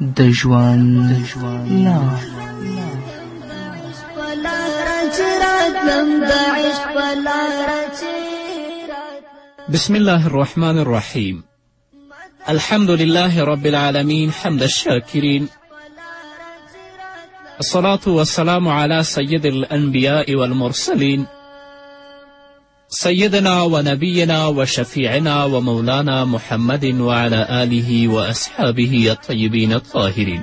د ژوند لار بسم الله الرحمن الرحيم الحمد لله رب العالمين حمد الشاكرين الصلاة والسلام على سيد الأنبياء والمرسلين سیدنا و نبینا و شفیعنا و مولانا محمد وعلى آله و اصحابه الطیبین الطاهرین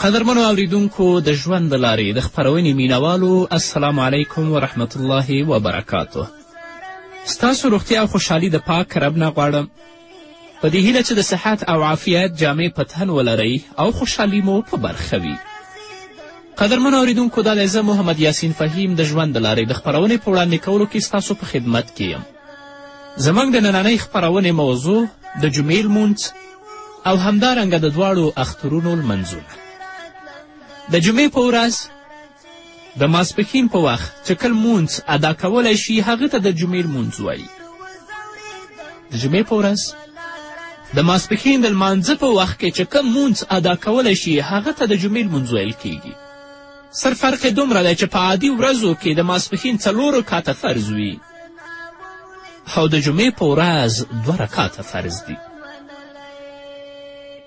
قدرمنو اوریدونکو د ژوند د لارې د خپرونې مینوالو السلام علیکم ورحمت الله وبرکاته ستاسو روغتیا او خوشحالي د پاک رب نه غواړم په دې هیله چې د صحت او عافیت جامې په تن ولرئ او خوشحالي مو په برخه وي قدرمن اوریدونکو دا دی زه محمد یاسین فهیم د ژوند د لارې د خپرونې په وړاندې کولو کې ستاسو په خدمت کې یم زموږ د نننۍ خپرونې موضوع د جمعې لمونځ او همدارنګه د دواړو اخترونو لمنځونه د جمعې په ورځ د ماسپښین په وخت چې کل مونځ ادا کولی شي هغه ته د جمعې لمونځ وایي د جمعې په ورځ د ماسپښین د لمانځه په وخت کې چې کوم مونځ ادا کولی شي هغه ته د جمعې لمونځ ویل کیږي سر فرق یې دومره دی چې په عادي ورځو کې د ماسپښین څلور رکاته فرض وي او د جمعې په ورځ دوه رکاته فرض دي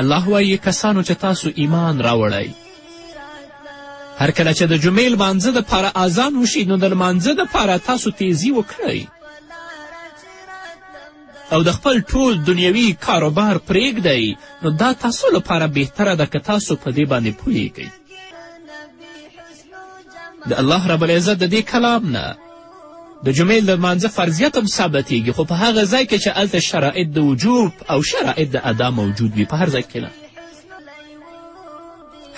الله وایي کسانو چې تاسو ایمان راوړی هر کله چې د جمعې لمانځه دپاره اذان وشي نو د لمانځه دپاره تاسو تیزی وکړئ او د خپل ټول دنیوي کاروبار پرېږدئ نو دا تاسو لپاره بهتره ده که تاسو په دې باندې پوهیږئ د الله رب العزت د دې کلام نه د جمعې د لمانځه فرضیت هم ثابتیږي خو په هغه ځای کې چې هلته شرایط د وجوب او شرایط د ادا موجود وي په هر ځای کې نه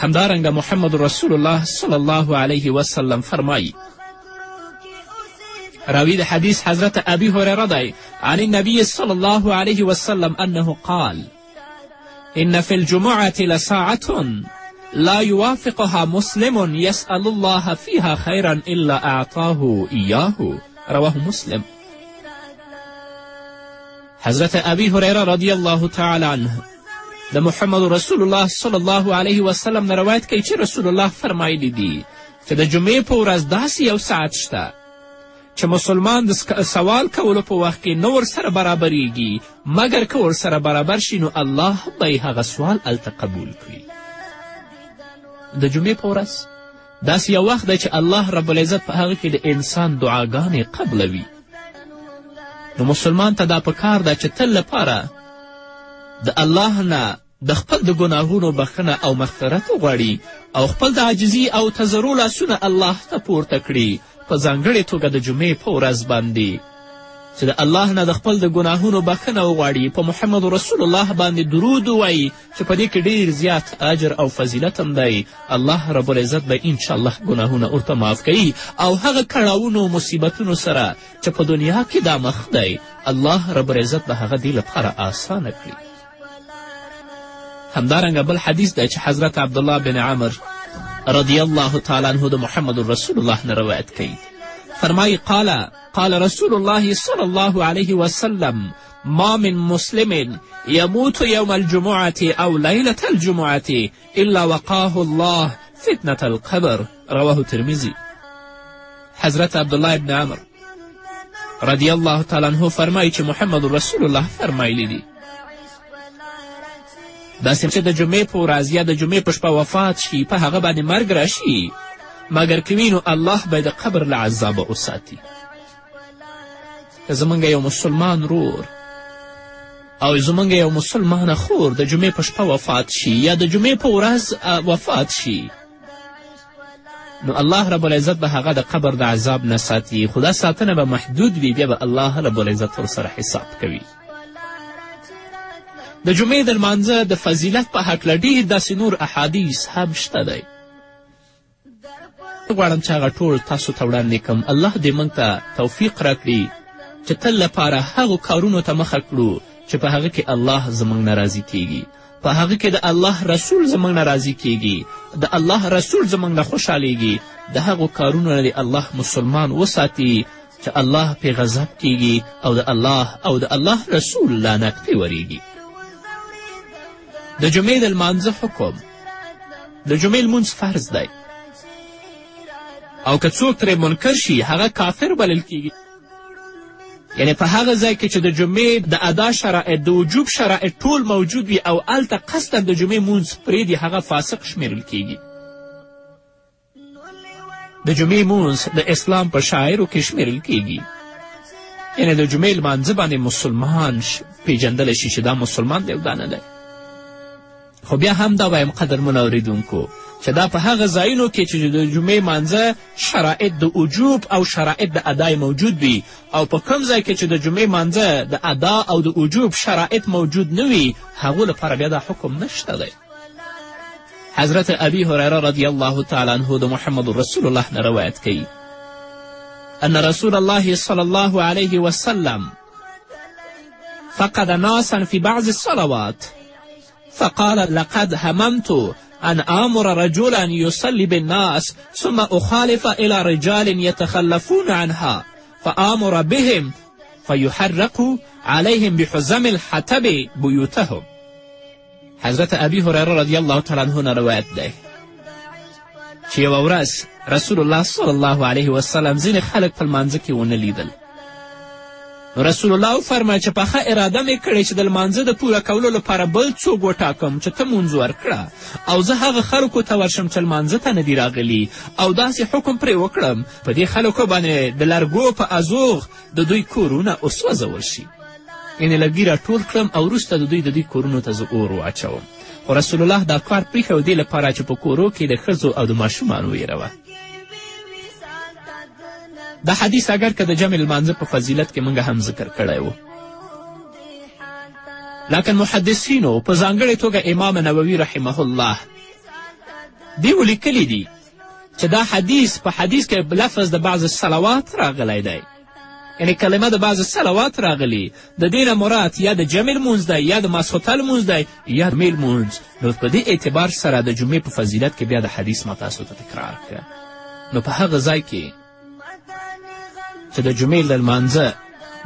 همدارنګه محمد رسول الله صلی الله علیه وسلم فرمایی راوی د حدیث حضرت ابی هریره دی عن النبی صلی الله علیه وسلم انه قال ان فی الجمعة لساعة لا یوافقها مسلم یسأل الله فیها خیرا الا اعطاه ایاه رواه مسلم حضرت ابی هریره رضی الله تعالی عنه د محمد رسول الله صلی الله علیه وسلم نه روایت کوي چې رسول الله فرمایلی دي چې د جمعې په ورځ داسې یو ساعت شته چې مسلمان د سوال کولو په وخت کې نه ورسره برابریږي مګر که ورسره برابر شي نو الله هم به یې هغه سوال هلته قبول کړي د جمعې په ورځ داسې یو وخت دی چې الله رب العزت په هغه کې د انسان دعاګانې قبلوي نو مسلمان ته دا په کار ده چې تل لپاره د الله نه د خپل د ګناهونو بخښنه او مغفرت وغواړي او خپل د عاجزي او تضرع لاسونه الله ته پورته کړي په ځانګړې توګه د جمعې په ورځ باندې چې د الله نه د خپل د ګناهونو بخښنه وغواړي په محمد رسول الله باندې درود ووایي چې په دې کې ډیر زیات اجر او فضیلت هم دی الله رب العزت به انشاءالله ګناهونه ورته معاف کوي او هغه کړاوونو مصیبتونو سره چې په دنیا کې دا مخ دی الله رب العزت به هغه دې لپاره آسانه کړي همدارنګه بل حدیث دی چې حضرت عبدالله بن عمر رضی الله تعالی عنه د محمد رسول الله نه روایت کوي فرمایي قال قال رسول الله صلی الله علیه وسلم ما من مسلم يموت يوم الجمعة أو ليلة الجمعة إلا وقاه الله فتنة القبر رواه ترمزي حضرت عبدالله ابن عمر رضی الله تعالی عنه فرمایي چې محمد رسول الله فرمایلی دي داسې چې د جمعې په ورځ یا د جمعې په شپه وفات شي په هغه باندې مرګ راشي مګر که وینو الله به د قبر له عذابه وساتي که زمونږ یو مسلمان رور او زمونږ یو مسلمانه خور د جمعې په شپه وفات شي یا د جمعې په ورځ وفات شي نو الله رب العزت به هغه د قبر د عذاب نه ساتي خو دا ساتنه به محدود وي بیا به الله رب العزت ورسره حساب کوي د جمعې د لمانځه د فضیلت په هکله ډېر داسې نور احادیث هم شته دی غواړم چې هغه ټول تاسو ته وړاندې کړم الله دې موږ ته توفیق راکړي چې تل لپاره هغو کارونو ته مخه کړو چې په هغه کې الله زموږ نه راضي کیږي په هغه کې د الله رسول زموږ نه راضي کیږي د الله رسول زموږ نه خوشحالیږي د هغو کارونو نه الله مسلمان وساتي چې الله پې غضب کیږي او د الله او د الله رسول لعنت پې وریږي د جمعې د لمانځه حکم د جمعې لمونځ فرض دی او که څوک ترې منکر شي هغه کافر بلل کیږي یعنې په هغه ځای کې چې د جمعې د ادا شرایط د وجوب شرایط ټول موجود وي او هلته قصدا د جمعې مونځ پرېږدي هغه فاسق شمیرل کیږي د جمعې مونځ د اسلام په شاعرو کې شمیرل کیږي یعنې د جمعې لمانځه باندې مسلمان پیژندلی شي چې دا مسلمان دی او دا نه دی خو بیا هم دا وایم قدرمن اوریدونکو چې دا په هغه ځایونو کې چې د جمعې مانځه شرایط د وجوب او شرایط د ادا موجود وي او په کوم ځای کې چې د جمعې مانځه د ادا او د وجوب شرایط موجود نه وي هغو لپاره بیا دا حکم نشته دی حضرت ابي هريره رضی الله تعالی عنه د محمد رسول الله نه روایت کوي ان رسول الله صلی الله علیه وسلم فقد ناسا في بعض الصلوات فقال لقد هممت أن آمر رجلا يصلي بالناس ثم أخالف إلى رجال يتخلفون عنها فآمر بهم فيحرق عليهم بحزم الحطب بيوتهم حضرت ابي هريره رضی الله تعالی عنه نه روایت دی چې یوه ورځ رسول الله صلی الله علیه وسلم ځینې خلک په لمانځه کې ونه لیدل رسول الله وفرمایه چې پخه اراده مې کړې چې د لمانځه د پوره کولو لپاره بل څوک وټاکم چې ته مونځ ورکړه او زه هغه خلکو ته ورشم چې لمانځه ته نه دي راغلي او داسې حکم پرې وکړم په دې خلکو باندې د لرګو په ازوغ د دوی کورونه وسوځول شي یعنې لرګي راټول کړم او وروسته د دوی د دوی کورونو ته زه اور واچوم خو رسول الله دا کار پریښی و دې لپاره چې په کورو کې د ښځو او د ماشومانو ویره وه دا حدیث اگر که د جمع لمانځه په فضیلت کې موږ هم ذکر کړی و لکن محدثینو په ځانګړې توګه امام نووي رحمه الله دې ولیکلي دي چې دا حدیث په حدیث کې لفظ د بعض صلوات راغلی دی یعنې کلمه د بعضې صلوات راغلي د دې نه مراد یا د جمع لمونځ دی یا د ماسخوته لمونځ دی یا جمعې لمونځ نو په دې اعتبار سره د جمعې په فضیلت کې بیا د حدیث ما تاسو ته تکرار کړه نو په هغه ځای کې چې د جمعې له لمانځه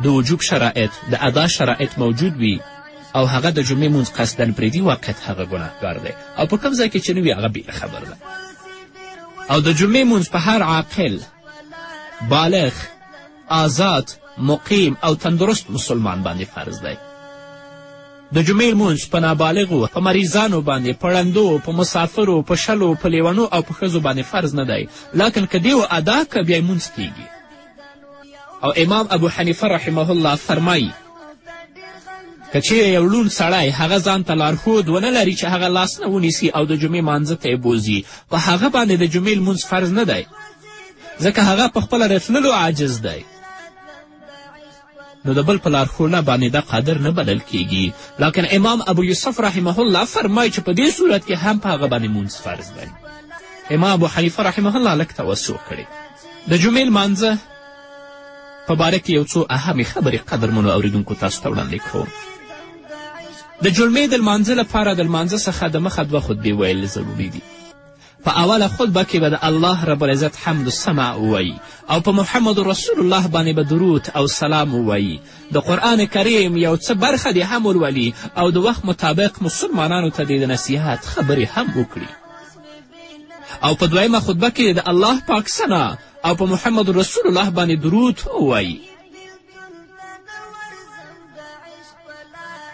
د وجوب شرایط د ادا شرایط موجود وي او هغه د جمعې مونځ قصدن پرېږدي واقعیت هغه ګناهګار دی او په کوم ځای کې چې نه وي هغه بېله خبر ده او د جمعې مونځ په هر عاقل بالغ آزاد مقیم او تندرست مسلمان باندې فرض دی د جمعې لمونځ په نابالغو په مریضانو باندې په ړندو په مسافرو په شلو په لیونو او په ښځو باندې فرض نه دی لکن که دیو ادا که بیا لمونځ کیږي او امام ابو حنیفه رحمه الله فرمایي که چیرې یو لوند سړی هغه ځان ته لارښود ونه لري چې هغه لاس نه ونیسي او د جمعې مانځه ته یې بوځي په هغه باندې د جمعې لمونځ فرض نه دی ځکه هغه په خپله د تللو عاجز دی نو د بل په لارښوونه باندې دا قادر نه بلل کیږي لکن امام ابو یوسف رحمه الله فرمایي چې په دې صورت کې هم په هغه باندې مونځ فرض دی امام ابو حنیفه رحمه الله لږ توسع کړي د جمعې لمانځه په باره کې یو څو اهمې خبرې قدرمنو اوریدونکو تاسو ته وړاندې کوو د جمعې د لمانځه لپاره د لمانځه څخه د مخه دوه خطبې ویل ضروري دي په اوله خطبه کې به د الله رب العزت حمد سمع ووایي او په محمد رسول الله باندې به درود او سلام ووایي د قرآن کریم یو څه برخه دې هم ولولي او د وخت مطابق مسلمانانو ته دې د نصیحت خبرې هم وکړي او په دویمه خطبه کې د الله پاک سنا او په محمد رسول الله باندې درود ووایي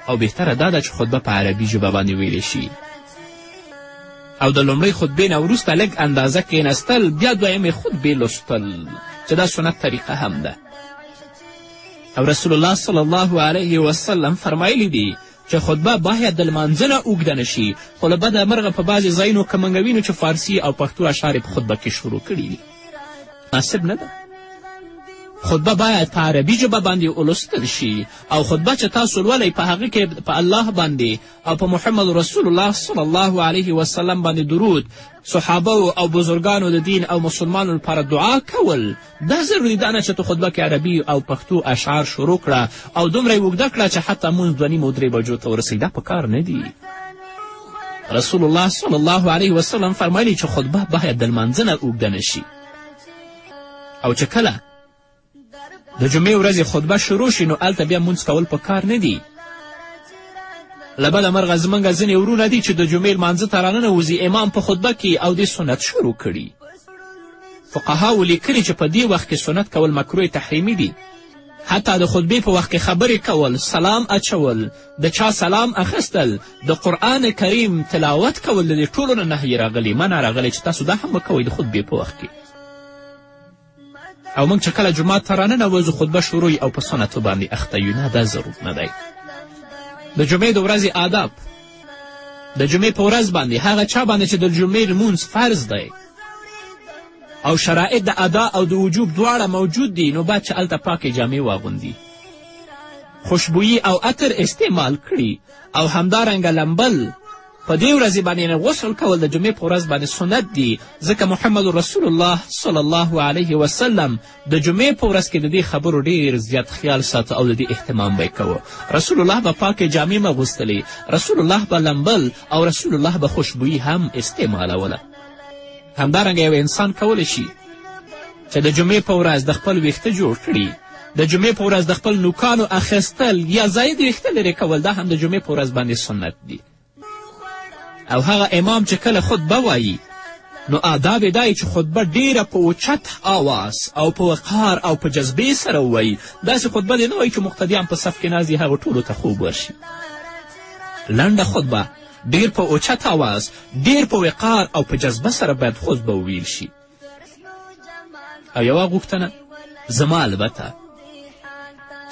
او بهتره دا ده چې خطبه په عربي ژبه باندې ویلی شي او د لومړۍ خطبې نه وروسته لږ اندازه کیناستل بیا دویمې خطبې لوستل چې دا سنت طریقه هم ده او رسول الله صلی الله علیه وسلم فرمایلی دي چې خطبه باید د لمانځه نه اوږده نه شي خو له بده مرغه په بعضې ځایونو که موږ وینو چې فارسي او پښتو اشعار په خطبه کې شروع کړي دي مناسب نه ده خطبه باید په عربي ژبه باندې ولوستل شي او خطبه چې تاسو لولئ په هغه کې په الله باندې او په محمد رسول الله صلی الله علیه وسلم باندې درود صحابه او بزرګانو د دین او مسلمانو لپاره دعا کول دا ضروري دا نه چې ته خطبه کې عربي او پښتو اشعار شروع کړه او دومره یې اوږده کړه چې حتی مونځ دوه نیمو درې بجو ته ورسوي دا په کار نه دي رسول الله صلی الله علیه وسلم فرمایلی چې خطبه باید د لمانځه نه اوږده نه شي او چې کله د جمعې ورځې خطبه شروع شي نو هلته بیا مونځ کول په کار نه دي له بده مرغه زموږ ځینې ورونه دي چې د جمعې لمانځه ته راننوځي امام په خطبه کې او دې سنت شروع کړي فقهاو لیکلي چې په دې وخت کې سنت کول مکروه تحریمي دي حتی د خطبې په وخت کې خبرې کول سلام اچول د چا سلام اخیستل د قرآن کریم تلاوت کول د دې ټولو نه نهیې راغلي منع راغلی چې تاسو دا هم وکوئ د خطبې په وخت کې او موږ چې کله جومات ته راننوځو خطبه شروع او په سنتو باندې اخته یو نه دا ضرور نه دی د جمعې د ورځې آداب د جمعې په ورځ باندې هغه چا باندې چې د جمعې لمونځ فرض دی او شرایط د ادا او د وجوب دواړه موجود دي نو باید چې هلته پاکې جامې واغوندي خوشبویي او عطر استعمال کړي او همدارنګه لمبل په دې ورځې باندې نه غسل کول د جمعې په ورځ باندې سنت دي ځکه محمد رسول الله صلی الله علیه وسلم د جمعې په ورځ کې د دې خبرو ډېر زیات خیال ساته او د دې اهتمام به یې کوه رسول الله به پاکې جامې هم اغوستلې رسول الله به لمبل او رسول الله به خوشبویي هم استعمالوله همدارنګه یو انسان کولی شي چې د جمعې په ورځ د خپل ویښته جوړ کړي د جمعې په ورځ د خپل نوکانو اخیستل یا زاید ویښته لرې کول دا هم د جمعې په ورځ باندې سنت دي او هغه امام چې کله خطبه وایي نو آداب یې دا چې خطبه ډیره په اوچت آواز او په وقار او په جذبې سره ووایي داسې خطبه دې نه وایي چې مقتدیان په صف کې ناست هغه ټولو ته خوب ورشي لنډه خطبه ډیر په اوچت آواز ډیر په وقار او په جذبه سره باید خطبه وویل شي او یوه غوښتنه زما البته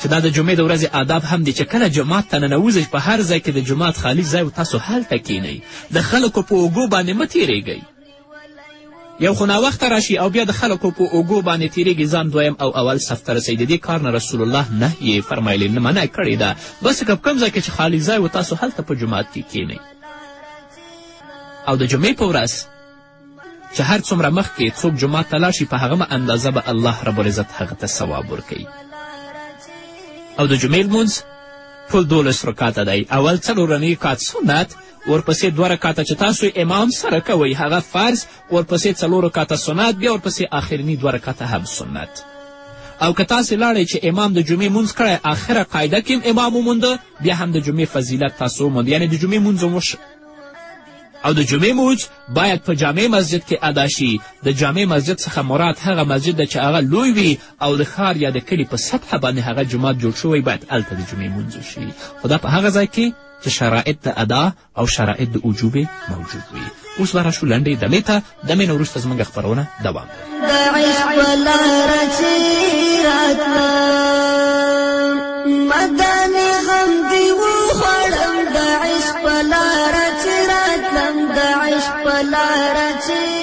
چې دا د جمعې د ورځې آداب هم دی چې کله جماعت ته ننوځئ په هر ځای کې د جماعت خالي ځای و تاسو هلته کینئ د خلکو په اوږو باندې مه تیریږئ یو خو ناوخته راشي او بیا د خلکو په اوږو باندې تیریږي ځان دویم او اول صف ته رسوي د دې کار نه رسول الله نهیې فرمایلی نه منع کړې ده بس که کوم ځای کې چې خالي ځای و تاسو هلته په جماعت کې کینئ او د جمعې په ورځ چې هر څومره مخکې څوک جومات ته لاړ شي په هغه اندازه به الله رب العزت هغه ته ثواب ورکوي او د جمعې لمونځ ټول دولس رکاته دی اول څلور رکات سنت ورپسې دوه رکاته چې تاسو امام سره کوئ هغه فرض ورپسې څلور رکاته سنت بیا ورپسې آخرني دوه رکاته هم سنت او که تاسې لاړئ چې امام د جمعې مونځ کړی آخره قاعده کې امام ومونده بیا هم د جمعې فضیلت تاسو وموند یعنې د جمعې مونځ او د جمعې موج باید په جامع مسجد کې ادا شي د جامع مسجد څخه مراد هغه مسجد ده چې هغه لوی وي او د ښار یا د کلي په سطحه باندې هغه جومات جوړ شوی باید هلته د جمعې مونځ وشي خو دا په هغه ځای کې چې شرایط د ادا او شرایط د وجوبې موجود وي اوس به راشو لنډې دمې ته د مینه وروسته زموږ خپرونه دوام د عشق لاره چې راته مدني غم دی وخوړم د عشق لاره چې راتلم د عشق لاره چې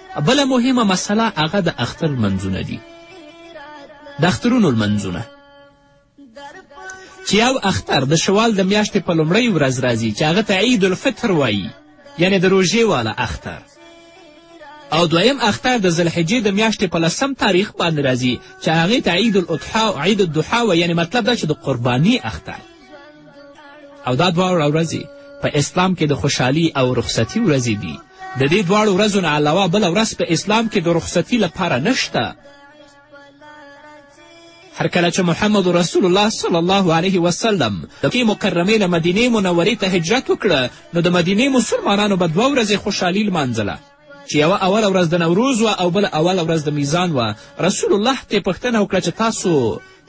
بله مهمه مسله هغه د اختر لمنځونه دي د اخترونو لمنځونه چې یو اختر د شوال د میاشتې په لومړۍ ورځ راځي چې هغه ته عید الفطر وایي یعنې د روژې والا اختر او دویم اختر د ذلحجې د میاشتې په لسم تاریخ باندې راځي چې هغې ته عید الاضحا عید الدحا وایي یعنې مطلب دا چې د قرباني اختر او دا دواړه ورځې په اسلام کې د خوشحالي او رخصتي ورځې دي د دې دواړو ورځو نه علاوه بله ورځ په اسلام کې د رخصتي لپاره نشته هر کله چې محمد رسول الله صلی الله علیه وسلم د مکې مکرمې له مدینې منورې ته هجرت وکړه نو د مدینې مسلمانانو به دوه ورځې خوشحالي لمانځله چې یوه اوله ورځ د نوروز وه او بله اوله ورځ د میزان وه رسول الله ترې پوښتنه وکړه چې تاسو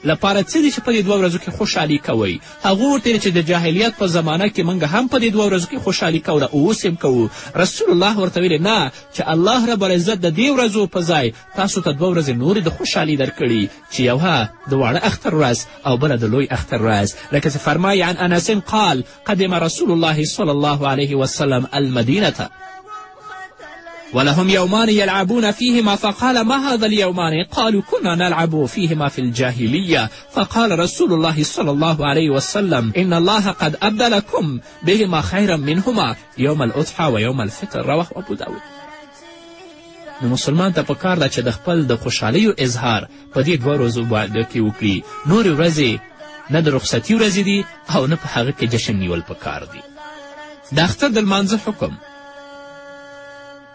لپاره څه دي چې په دې دوه ورځو کې خوشحالي کوئ هغه ورته چې د جاهلیت په زمانه کې موږ هم په دې دوه ورځو کې خوشحالي کوله او اوس هم کوو رسول الله ورته ویلې نه چې الله رب العزت د دې ورځو په ځای تاسو ته دوه ورځې نورې د خوشحالي درکړي چې یوه د واړه اختر ورځ او بله د لوی اختر ورځ لکه چې فرمایي عن انس قال قدم رسول الله صلی الله علیه وسلم المدینه ولهم يومان يلعبون فيهما فقال ما هذا اليومان قالوا كنا نلعب فيهما في الجاهلية فقال رسول الله صلى الله عليه وسلم إن الله قد أبدلكم بهما خيرا منهما يوم الأضحى ويوم الفطر رواه ابو داود نو مسلمان ته پکار ده چې د خپل د خوشحالیو اظهار په دې دوه ورځو باندې کې وکړي نورې ورځې نه د رخصتي ورځې دي او نه په هغه کې جشن نیول پکار دي د اختر د لمانځه حکم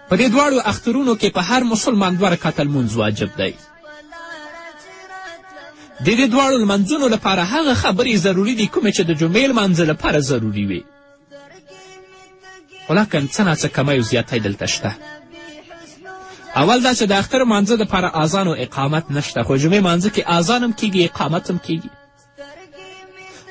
په دې دواړو اخترونو کې په هر مسلمان دوه رکعته لمونځ واجب دی د دې دواړو لمنځونو لپاره هغه خبرې ضروري دي کومې چې د جمعې لمانځه لپاره ضروري وي خو لا څه ناڅه کمی او زیاتی دلته شته اول دا چې د اختر مانځه دپاره اذان او اقامت نشته خو جمعې مانځه کې اذان هم کیږي اقامت هم کیږي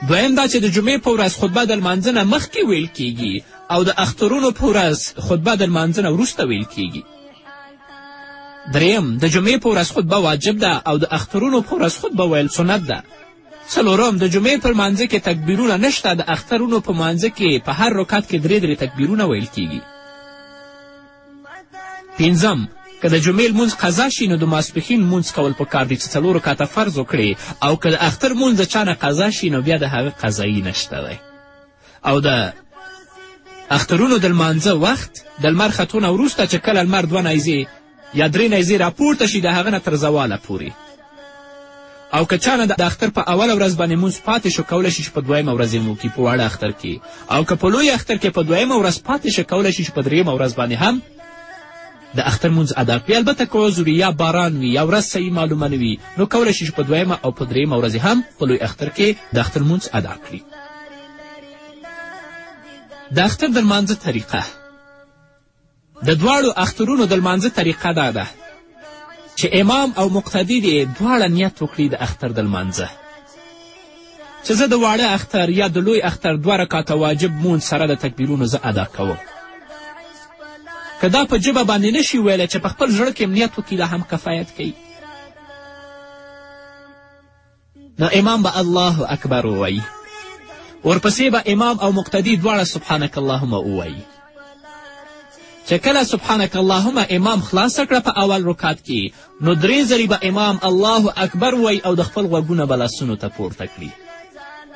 دویم دا چې د جمعې په ورځ خطبه د لمانځه نه مخکې ویل کیږي او د اخترونو په ورځ خطبه د لمانځه نه وروسته ویل کیږي دریم د جمعې په ورځ خطبه واجب ده او د اخترونو په ورځ خطبه ویل سنت ده څلورم د جمعې په لمانځه کې تکبیرونه نشته د اخترونو په مانځه کې په هر رکعت کې درې درې تکبیرونه ویل کیږي پنځم که د جمعې لمونځ قضا شي نو د ماسپښین لمونځ کول پکار دي چې څلور رکعته فرض وکړي او که د اختر لمونځ د چا نه قضا شي نو بیا د هغه قضایي نشته دی او د اخترونو د لمانځه وخت د لمر ختو نه وروسته چې کله لمر دوه نیزې یا درې نیزې راپورته شي د هغه نه تر زواله پورې او که چا نه د اختر په اوله ورځ باندې مونځ پاتې شو کولی شي چې په دویمه ورځ یې وکړي په واړه اختر کې او که په لوی اختر کې په دویمه ورځ پاتې شي کولی شي چې په درېیمه ورځ باندې هم د اختر لمونځ ادا کړي البته که عذر وي یا باران وي یا ورځ صحیح معلومه نه وي نو کولی شي چې په دویمه او په درېیمه ورځې هم په لوی اختر کې د اختر لمونځ ادا کړي د اختر د لمانځه طریقه د دواړو اخترونو د لمانځه طریقه دا ده چې امام او مقتدي دې دواړه نیت وکړي د اختر د لمانځه چې زه د واړه اختر یا د لوی اختر دوه رکاته واجب مونځ سره د تکبیرونو زه ادا کوم که دا په ژبه باندې نه شي ویلی چې په خپل زړه کې امنیت وکړي دا هم کفایت کوي نو امام به الله اکبر ووایي ورپسې به امام او مقتدي دواړه سبحانک اللهم ووایي چې کله سبحانک اللهم امام خلاصه کړه په اول رکعت کې نو درې ځلې به امام الله اکبر وای او د خپل غوږونه به لاسونو ته پورته کړي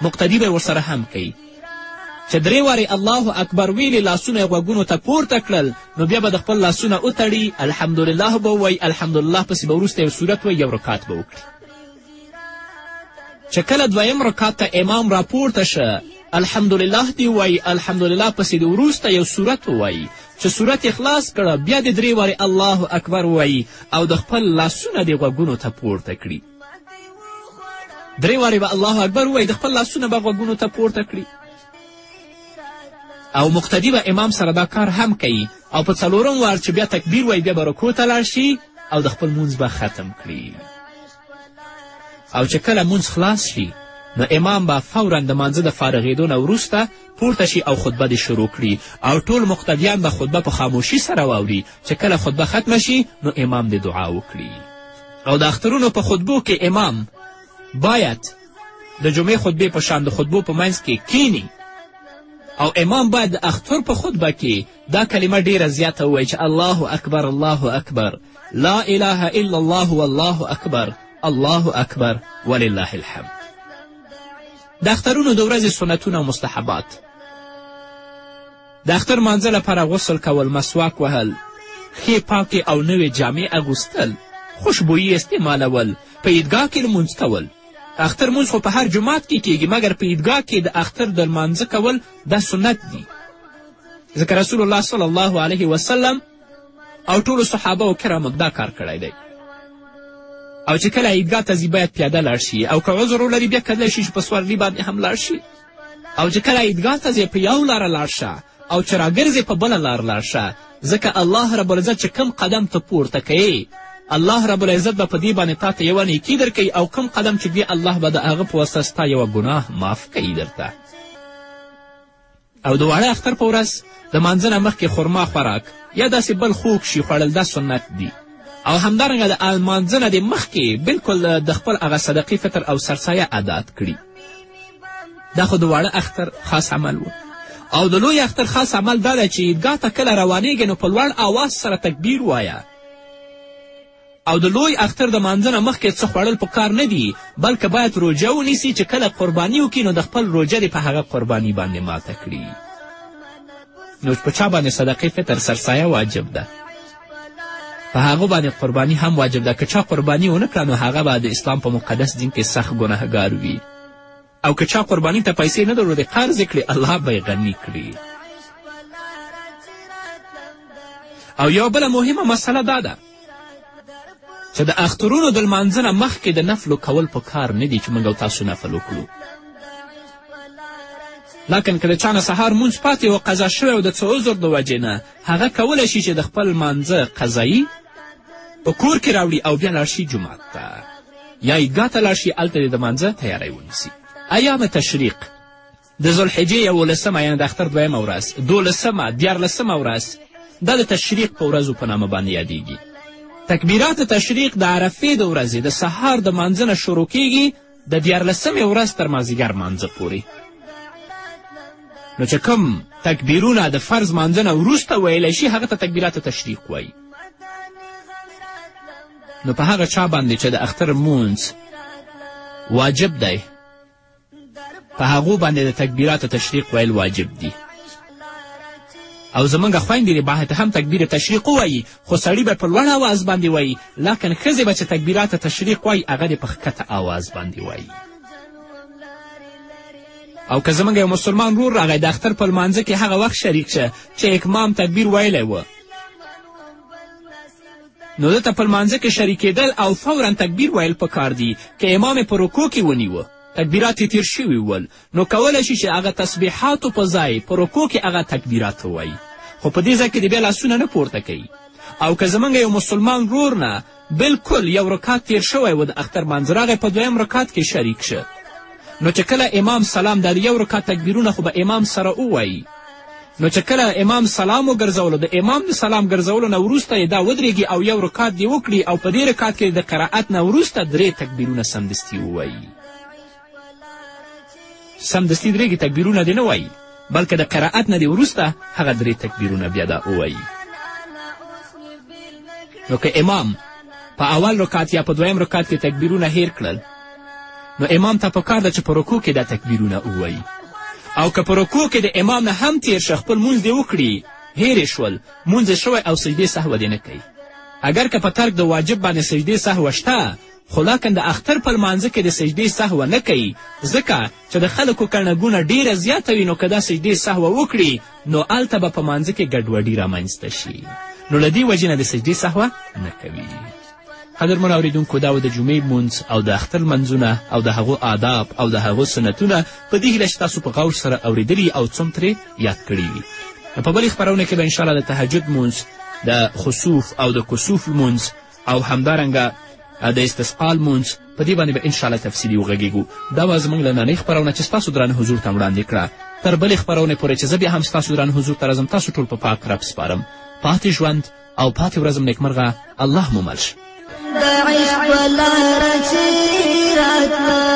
مقتدي به ورسره هم کوي چې درې وارې الله اکبر ویلې لاسونه یې غوږونو ته پورته کړل نو بیا به د خپل لاسونه وتړي الحمدلله به ووایي الحمدلله پسې به وروسته یو صورت وایي یو رکات به وکړي چې کله دویم رکعت ته امام راپورته شه الحمدلله دې وایي الحمدلله پسې د وروسته یو صورت ووایي چې صورت یې خلاص کړه بیا دې درې وارې الله اکبر ووایي او د خپل لاسونه دې غوږونو ته پورته کړي درې وارې به الله اکبر ووایي د خپل لاسونه به غوږونو ته پورته کړي او مقتدي به امام سره دا کار هم کوي او په څلورم وار چې بیا تکبیر وایي بیا به رکو ته لاړ شي او د خپل مونځ به ختم کړي او چې کله مونځ خلاص شي نو امام به فورا د مانځه د فارغېدو نه وروسته پورته شي او خطبه دې شروع کړي او ټول مقتدیان به خطبه په خاموشي سره واوري چې کله خطبه ختمه شي نو امام دې دعا وکړي او د اخترونو په خطبو کې امام باید د جمعې خطبې په شان د خطبو په منځ کې کینی او امام باید د اختر په خطبه کې دا کلمه ډیره زیاته ووایي چې الله اکبر الله اکبر لا اله الا الله والله اکبر الله اکبر ولله الحمد د اخترونو د ورځې سنتونه او مستحبات د اختر مانځه لپاره غسل کول مسواک وهل ښې پاکې او نوې جامې اغوستل خوشبویي استعمالول په عیدګاه کې لمونځ کول اختر مونځ خو په هر جومات کې کیږي مګر په عیدګاه کې د اختر د لمانځه کول دا سنت دي ځکه رسول الله صلی الله علیه وسلم او ټولو صحابه و کرامو دا کار کړی دی او چې کله عیدګاه ته ځي باید پیاده لاړ شي او که عذر ولري بیا کدلی شي چې په سورلي باندې هم لاړ شي او چې کله عیدګاه ته ځې په یو لاره لاړ شه او چې راګرځې په بله لار لاړ شه ځکه الله رب العزت چې کم قدم ته پورته کوې الله رب العزت به په دې باندې تا ته یوه نیکي درکوي او کم قدم چې دې الله به د هغه په واسطه ستا یوه ګناه معاف کوي درته او د واړه اختر په ورځ د مانځه نه مخکې خرما خوراک یا داسې بل خوږ شي خوړل دا سنت دي او همدارنګه د لمانځه نه دې مخکې بلکل د خپل هغه صدقې فطر او سرسایه ادات کړي دا خو د واړه اختر خاص عمل و او د لوی اختر خاص عمل دا دی چې عیدګاه ته کله روانیږې نو په لوړ آواز سره تکبیر وایه او د لوی اختر د مانځه نه مخکې څه خوړل په کار نه دي بلکې باید روژه ونیسي چې کله قرباني وکړي نو د خپل روژه دې په هغه قرباني باندې ماته کړي نو په چا باندې صدقې فطر سرسایه واجب ده په هغه باندې قرباني هم واجب ده که چا قرباني ونه کړه نو هغه به د اسلام په مقدس دین کې سخت ګناهګار وي او که چا قرباني ته پیسې نه درلودې قرض یې کړې الله به یې غني کړي او یو بله مهمه مسله دا ده چې د اخترونو د لمانځه نه مخکې د نفلو کول په کار نه دي چې موږ او تاسو نفل وکړو لکن که د چا نه سهار مونځ پاتې و قضا شوی او د څه عذر د وجې نه هغه کولی شي چې د خپل لمانځه قضایی په کور کې راوړي او بیا لاړ شي جومات ته یا عیدګاه ته لاړ شي هلته دې د مانځه تیاری ونیسي ایام تشریق د ذوالحجې یولسمه یعنې د اختر دویمه ورځ دولسمه دیارلسمه ورځ دا د تشریق په ورځو په نامه باندې یادیږي تکبیرات تشریق د عرفې د ورځې د سهار د مانځه نه شروع کیږي د دیارلسمې ورځ تر مازیګر مانځه پورې نو چې کوم تکبیرونه د فرض مانځه نه وروسته ویلی شي هغه ته تکبیرات تشریق وایي نو په هغه چا باندې چې د اختر مونځ واجب دی په هغو باندې د تکبیراتو تشریق ویل واجب دي او زمونږ خویندې دې باید هم تکبیر تشریق ووایي خو سړي به په لوړ آواز باندې وایي لاکن ښځې به چې تکبیرات تشریق وایي هغه دې په ښکته آواز باندې وایي او که زمونږ یو مسلمان رور راغی د اختر په لمانځه کې هغه وخت شریک شه چې اکمام تکبیر ویلی و نو ده ته په لمانځه کې شریکېدل او فورا تکبیر ویل پکار دي که امام یې په رکو کې ونیوه تکبیرات یې تیر شوي ول نو کولی شي چې هغه تسبیحاتو په ځای په رکو کې هغه تکبیرات ووایي خو په دې ځای کې د بیا لاسونه نه پورته کوي او که زموږ یو مسلمان ورور نه بلکل یو رکعت تیر شوی و د اختر مانځ راغی په دویم رکعت کې شریک شه نو چې کله امام سلام دا د یو رکعت تکبیرونه خو به امام سره ووایي نو چې کله امام سلام وګرځولو د امام د سلام ګرځولو نه وروسته یې دا ودرېږي او یو رکعت دې وکړي او په دې رکعت کې د قرائت نه وروسته درې تکبیرونه سمدستي ووایي سمدستي درېږي تکبیرونه دې نه وایي بلکې د قرائت نه دې وروسته هغه درې تکبیرونه بیا دا ووایي نو که امام په اول رکعت یا په دویم رکعت کې تکبیرونه هیر کړل نو امام ته پکار ده چې په رکو کې دا تکبیرونه ووایي او که په رکو کې د امام نه هم تیر شه خپل مونځ دې وکړي هیرې شول مونځ شوی او سجدې سهوه دې نه کوي اگر که په ترک د واجب باندې سجدې سهوه شته خو لکن د اختر په لمانځه کې د سجدې سهوه نه کوي ځکه چې د خلکو کڼه ګونه ډیره زیاته وي نو که دا سجدې سهوه وکړي نو هلته به په مانځه کې ګډوډي رامنځته شي نو له دې وجې نه د سجدې سهوه نه کوي قدرمن اوریدونکو دا و د جمعې مونځ او د اختر لمنځونه او د هغو آداب او د هغو سنتونه په دې هیله چې تاسو په غور سره اوریدلي او څوم ترې یاد کړي وي په بلې خپرونه کې به انشاءالله د تهجد مونځ د خصوف او د کسوف لمونځ او همدارنګه د استسقا لمونځ په دې باندې به انشاءالله تفصیلي وغږېږو دا وه زموږ له ننۍ خپرونه چې ستاسو درانه حضور ته وړاندې کړه تر بلې خپرونې پورې چې زه بیا هم ستاسو درانه حضور ته راځم تاسو ټول په پاک رب سپارم پاتې ژوند او پاتې ورځم نیکمرغه الله مو مل شه د عشق لاره چې راتله